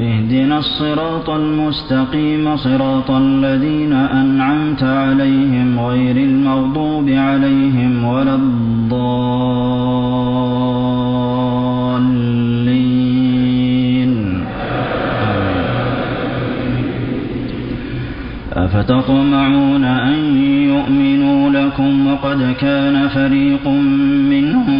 اهدنا الصراط المستقيم صراط الذين أنعمت عليهم غير المغضوب عليهم ولا الضالين. أفتطمعون أن يؤمنوا لكم وقد كان فريق منهم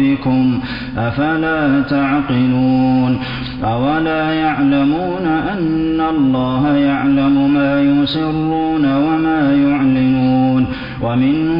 ربكم أفلا تعقلون أولا يعلمون أن الله يعلم ما يسرون وما يعلنون ومنهم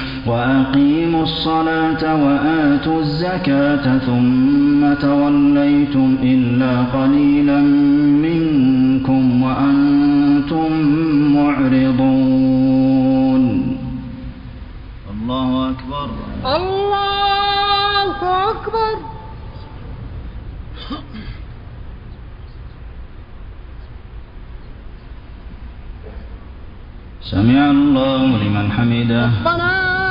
وأقيموا الصلاة وآتوا الزكاة ثم توليتم إلا قليلا منكم وأنتم معرضون. الله أكبر. الله أكبر. سمع الله لمن حمده. ربنا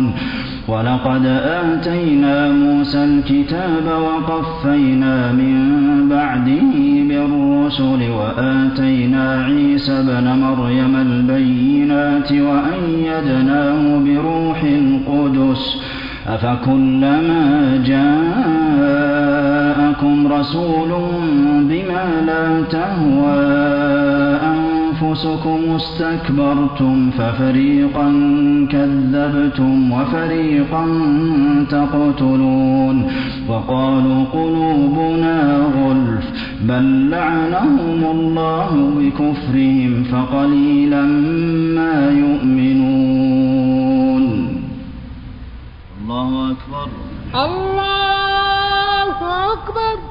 ولقد آتينا موسى الكتاب وقفينا من بعده بالرسل وآتينا عيسى ابن مريم البينات وأيدناه بروح القدس أفكلما جاءكم رسول بما لا تهوى أنفسكم استكبرتم ففريقا كذبتم وفريقا تقتلون وقالوا قلوبنا غلف بل لعنهم الله بكفرهم فقليلا ما يؤمنون. الله أكبر. الله أكبر.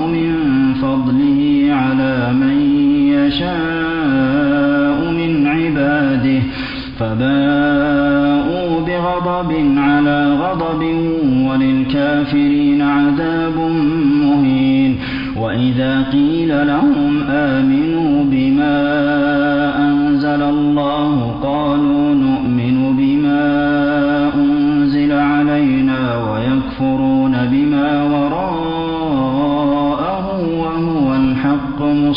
يشاء من عباده فباءوا بغضب على غضب وللكافرين عذاب مهين وإذا قيل لهم آمنوا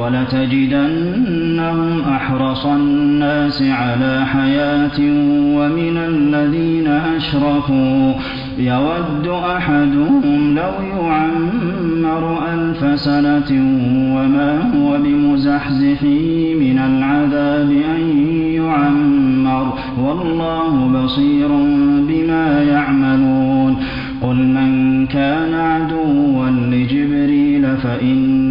ولتجدنهم أحرص الناس على حياة ومن الذين أشرفوا يود أحدهم لو يعمر ألف سنة وما هو بمزحزحه من العذاب أن يعمر. والله بصير بما يعملون. قل من كان عدوا لجبريل فإن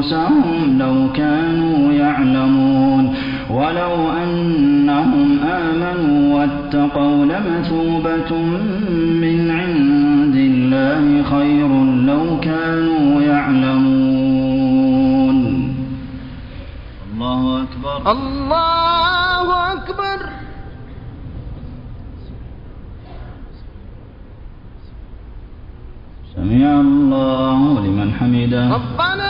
أنفسهم لو كانوا يعلمون. ولو أنهم آمنوا واتقوا لمثوبة من عند الله خير لو كانوا يعلمون. الله أكبر. الله أكبر. سمع الله لمن حمده. ربنا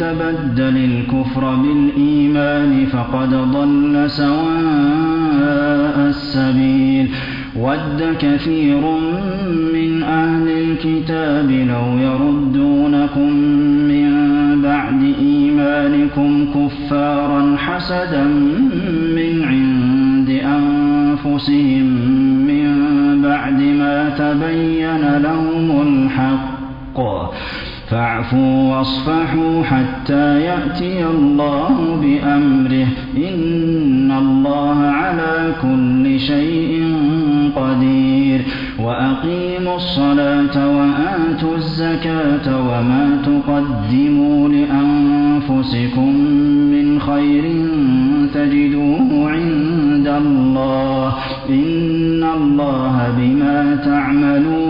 يتبدل الكفر بالإيمان فقد ضل سواء السبيل. ود كثير من أهل الكتاب لو يردونكم من بعد إيمانكم كفارا حسدا من واصفحوا حتى يأتي الله بأمره إن الله على كل شيء قدير وأقيموا الصلاة وآتوا الزكاة وما تقدموا لأنفسكم من خير تجدوه عند الله إن الله بما تعملون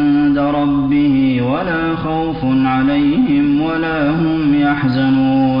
ربه ولا خوف عليهم ولا هم يحزنون.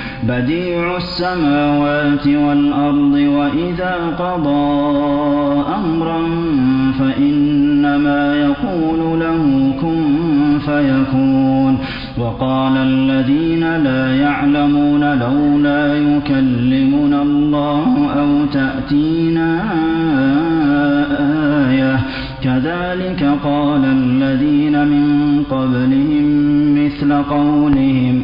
بديع السماوات والأرض وإذا قضى أمرا فإنما يقول له كن فيكون وقال الذين لا يعلمون لولا يكلمنا الله أو تأتينا آية. كذلك قال الذين من قبلهم مثل قولهم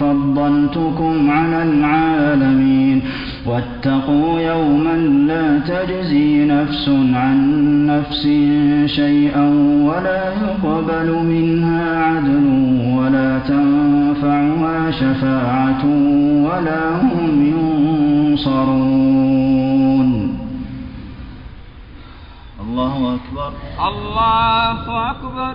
فضلتكم على العالمين. واتقوا يوما لا تجزي نفس عن نفس شيئا ولا يقبل منها عدل ولا تنفعها شفاعة ولا هم ينصرون. الله أكبر. الله أكبر.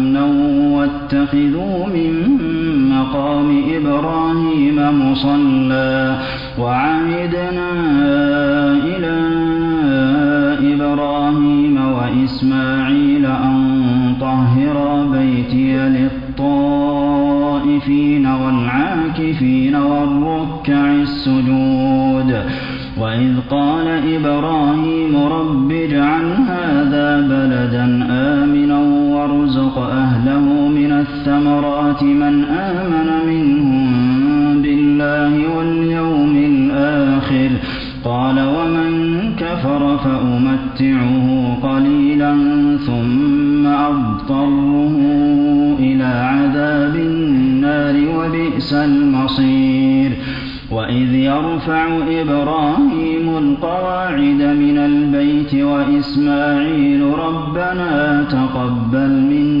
واتخذوا من مقام إبراهيم مصلى وعهدنا إلى إبراهيم وإسماعيل أن طهرا بيتي للطائفين والعاكفين والركع السجود وإذ قال إبراهيم رب اجعل هذا بلدا آمنا وارزق أهله من الثمرات من آمن منهم بالله واليوم الآخر. قال ومن كفر فأمتعه قليلا ثم أضطره إلى عذاب النار وبئس المصير. وإذ يرفع إبراهيم القواعد من البيت وإسماعيل ربنا تقبل منا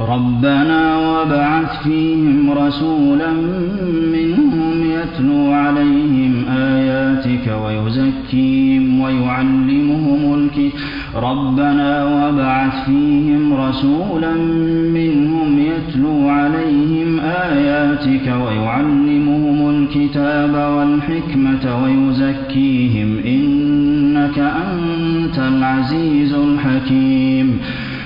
ربنا وابعث فيهم رسولا منهم يتلو عليهم آياتك ويزكيهم ويعلمهم الكتاب. ربنا وابعث فيهم رسولا منهم يتلو عليهم آياتك ويعلمهم الكتاب والحكمة ويزكيهم إنك أنت العزيز الحكيم.